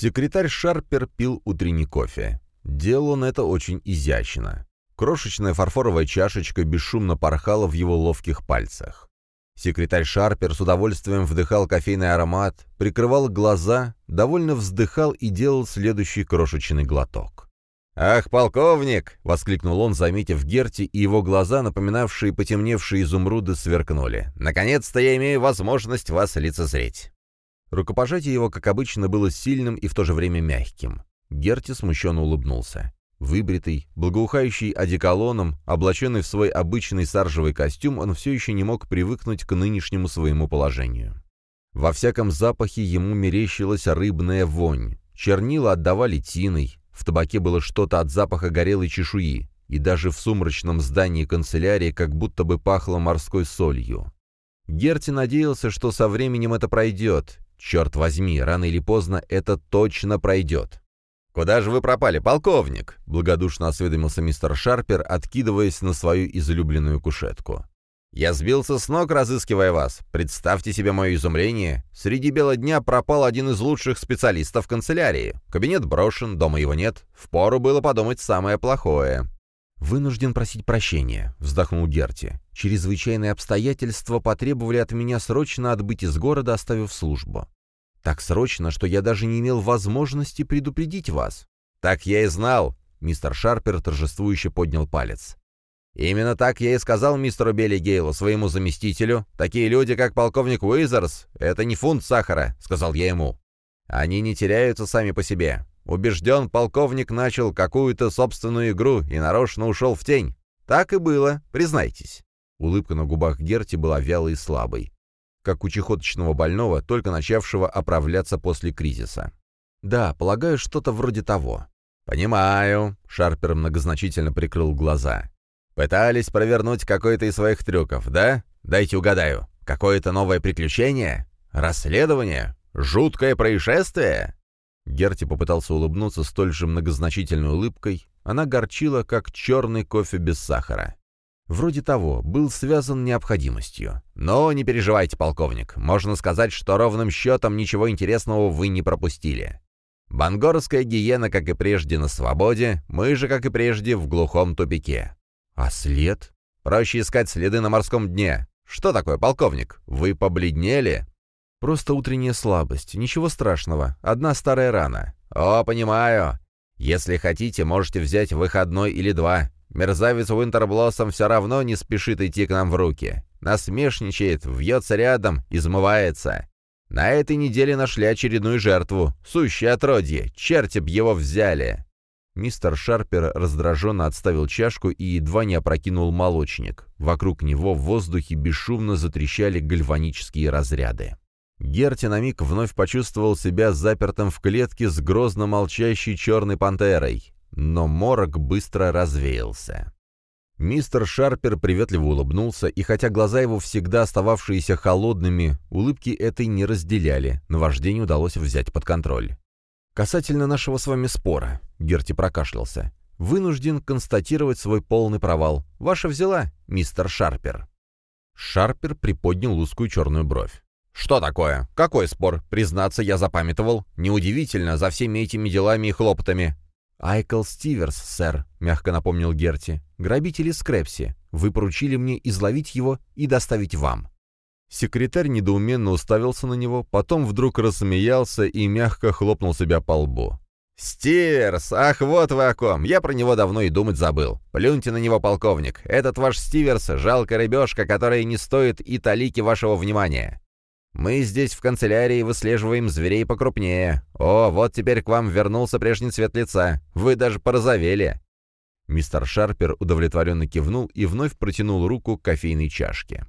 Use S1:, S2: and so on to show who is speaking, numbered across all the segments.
S1: Секретарь Шарпер пил утренний кофе. Делал он это очень изящно. Крошечная фарфоровая чашечка бесшумно порхала в его ловких пальцах. Секретарь Шарпер с удовольствием вдыхал кофейный аромат, прикрывал глаза, довольно вздыхал и делал следующий крошечный глоток. «Ах, полковник!» — воскликнул он, заметив Герти, и его глаза, напоминавшие потемневшие изумруды, сверкнули. «Наконец-то я имею возможность вас лицезреть!» Рукопожатие его, как обычно, было сильным и в то же время мягким. Герти смущенно улыбнулся. Выбритый, благоухающий одеколоном, облаченный в свой обычный саржевый костюм, он все еще не мог привыкнуть к нынешнему своему положению. Во всяком запахе ему мерещилась рыбная вонь. Чернила отдавали тиной, в табаке было что-то от запаха горелой чешуи, и даже в сумрачном здании канцелярии как будто бы пахло морской солью. Герти надеялся, что со временем это пройдет, Черт возьми, рано или поздно это точно пройдет. «Куда же вы пропали, полковник?» — благодушно осведомился мистер Шарпер, откидываясь на свою излюбленную кушетку. «Я сбился с ног, разыскивая вас. Представьте себе мое изумление. Среди бела дня пропал один из лучших специалистов канцелярии. Кабинет брошен, дома его нет. Впору было подумать самое плохое».
S2: «Вынужден просить прощения», — вздохнул Герти. «Чрезвычайные обстоятельства потребовали от меня срочно отбыть из города, оставив службу. Так срочно, что я даже не имел возможности предупредить вас».
S1: «Так я и знал», — мистер Шарпер торжествующе поднял палец. «Именно так я и сказал мистеру Белли Гейлу, своему заместителю. Такие люди, как полковник Уизерс, это не фунт сахара», — сказал я ему. «Они не теряются сами по себе. Убежден, полковник начал какую-то собственную игру и нарочно ушел в тень. Так и было, признайтесь». Улыбка на губах Герти была вялой и слабой, как у чехоточного больного, только начавшего оправляться после кризиса.
S2: «Да, полагаю, что-то вроде того».
S1: «Понимаю», — Шарпер многозначительно прикрыл глаза. «Пытались провернуть какой-то из своих трюков, да? Дайте угадаю. Какое-то новое приключение? Расследование? Жуткое происшествие?» Герти попытался улыбнуться столь же многозначительной улыбкой. Она горчила, как черный кофе без сахара.
S2: Вроде того, был связан необходимостью.
S1: Но не переживайте, полковник. Можно сказать, что ровным счетом ничего интересного вы не пропустили. Бангорская гиена, как и прежде, на свободе, мы же, как и прежде, в глухом тупике.
S2: А след?
S1: Проще искать следы на морском дне. Что такое, полковник? Вы побледнели?
S2: Просто утренняя слабость. Ничего страшного. Одна старая рана.
S1: О, понимаю. Если хотите, можете взять выходной или два. Мерзавец Уинтерблоссом все равно не спешит идти к нам в руки. Насмешничает, вьется рядом, измывается. На этой неделе нашли очередную жертву. Сущее отродье. Черти б его взяли.
S2: Мистер Шарпер раздраженно отставил чашку и едва не опрокинул молочник. Вокруг него в воздухе бесшумно затрещали гальванические разряды. Герти на миг вновь почувствовал себя запертым в клетке с грозно молчащей черной пантерой, но морок быстро развеялся. Мистер Шарпер приветливо улыбнулся, и хотя глаза его всегда остававшиеся холодными, улыбки этой не разделяли, наваждение удалось взять под контроль. «Касательно нашего с вами спора», — Герти прокашлялся, — «вынужден констатировать свой полный провал. Ваша взяла, мистер Шарпер». Шарпер приподнял узкую черную бровь.
S1: «Что такое? Какой спор? Признаться, я запамятовал. Неудивительно, за всеми этими делами и хлопотами».
S2: «Айкл Стиверс, сэр», — мягко напомнил Герти. «Грабитель из Скрепси. Вы поручили мне изловить его и доставить вам».
S1: Секретарь недоуменно уставился на него, потом вдруг рассмеялся и мягко хлопнул себя по лбу. «Стиверс! Ах, вот вы о ком! Я про него давно и думать забыл. Плюньте на него, полковник. Этот ваш Стиверс — жалкая рыбешка, которая не стоит и талики вашего внимания. Мы здесь в канцелярии выслеживаем зверей покрупнее. О, вот теперь к вам вернулся прежний цвет лица. Вы даже порозовели».
S2: Мистер Шарпер удовлетворенно кивнул и вновь протянул руку к кофейной чашке.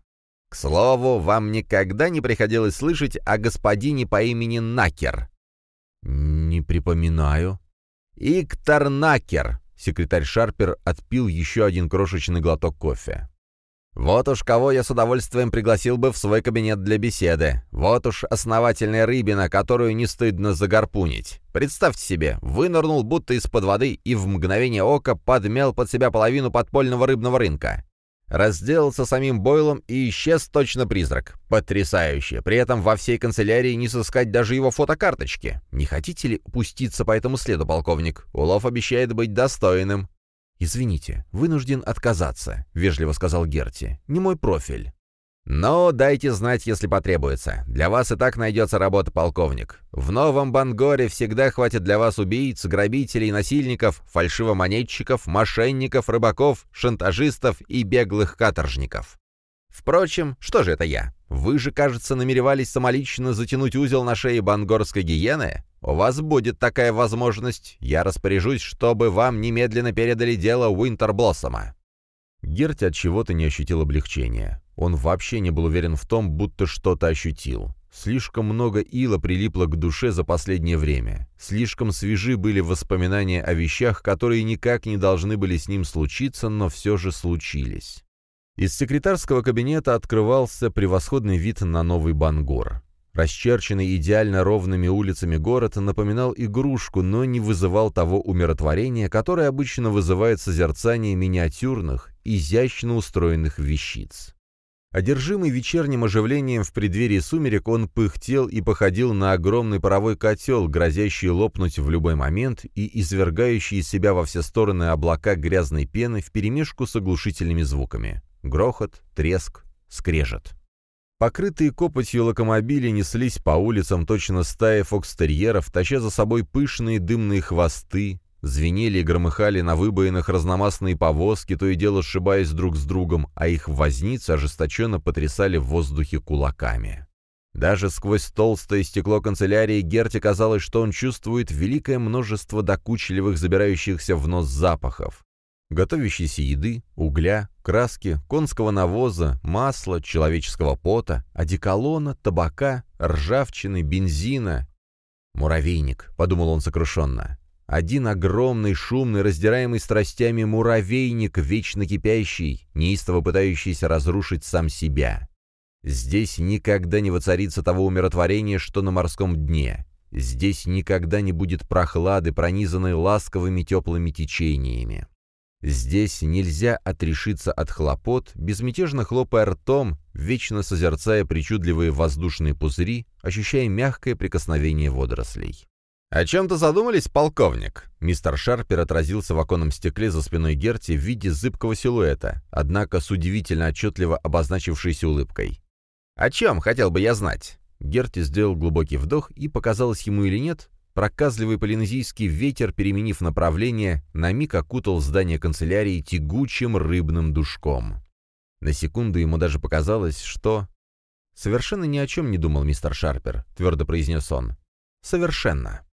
S1: «К слову, вам никогда не приходилось слышать о господине по имени Накер?»
S2: «Не припоминаю».
S1: «Иктор Накер», — секретарь Шарпер отпил еще один крошечный глоток кофе. Вот уж кого я с удовольствием пригласил бы в свой кабинет для беседы. Вот уж основательная рыбина, которую не стыдно загорпунить. Представьте себе, вынырнул будто из-под воды и в мгновение ока подмял под себя половину подпольного рыбного рынка. Разделался самим Бойлом и исчез точно призрак. Потрясающе. При этом во всей канцелярии не сыскать даже его фотокарточки. Не хотите ли пуститься по этому следу, полковник? Улов обещает быть достойным.
S2: «Извините, вынужден отказаться», — вежливо сказал Герти. «Не мой профиль».
S1: «Но дайте знать, если потребуется. Для вас и так найдется работа, полковник. В Новом Бангоре всегда хватит для вас убийц, грабителей, насильников, фальшивомонетчиков, мошенников, рыбаков, шантажистов и беглых каторжников. Впрочем, что же это я? Вы же, кажется, намеревались самолично затянуть узел на шее бангорской гиены? У вас будет такая возможность. Я распоряжусь, чтобы вам немедленно передали дело Уинтерблоссома».
S2: Герти от чего-то не ощутил облегчения. Он вообще не был уверен в том, будто что-то ощутил. Слишком много ила прилипло к душе за последнее время. Слишком свежи были воспоминания о вещах, которые никак не должны были с ним случиться, но все же случились. Из секретарского кабинета открывался превосходный вид на новый Бангор. Расчерченный идеально ровными улицами город напоминал игрушку, но не вызывал того умиротворения, которое обычно вызывает созерцание миниатюрных, изящно устроенных вещиц. Одержимый вечерним оживлением в преддверии сумерек, он пыхтел и походил на огромный паровой котел, грозящий лопнуть в любой момент и извергающий из себя во все стороны облака грязной пены вперемешку с оглушительными звуками. Грохот, треск, скрежет. Покрытые копотью локомобили неслись по улицам точно стаи фокстерьеров, таща за собой пышные дымные хвосты, Звенели и громыхали на выбоинах разномастные повозки, то и дело сшибаясь друг с другом, а их возницы ожесточенно потрясали в воздухе кулаками. Даже сквозь толстое стекло канцелярии Герти казалось, что он чувствует великое множество докучливых, забирающихся в нос запахов. Готовящейся еды, угля, краски, конского навоза, масла, человеческого пота, одеколона, табака, ржавчины, бензина. «Муравейник», — подумал он сокрушенно. Один огромный, шумный, раздираемый страстями муравейник, вечно кипящий, неистово пытающийся разрушить сам себя. Здесь никогда не воцарится того умиротворения, что на морском дне. Здесь никогда не будет прохлады, пронизанной ласковыми теплыми течениями. Здесь нельзя отрешиться от хлопот, безмятежно хлопая ртом, вечно созерцая причудливые воздушные пузыри, ощущая мягкое прикосновение водорослей.
S1: «О чем-то задумались, полковник?»
S2: Мистер Шарпер отразился в оконном стекле за спиной Герти в виде зыбкого силуэта, однако с удивительно отчетливо обозначившейся улыбкой.
S1: «О чем, хотел бы я знать?»
S2: Герти сделал глубокий вдох, и, показалось ему или нет, проказливый полинезийский ветер, переменив направление, на миг окутал здание канцелярии тягучим рыбным душком. На секунду ему даже показалось, что... «Совершенно ни о чем не думал мистер Шарпер», — твердо произнес он. «Совершенно».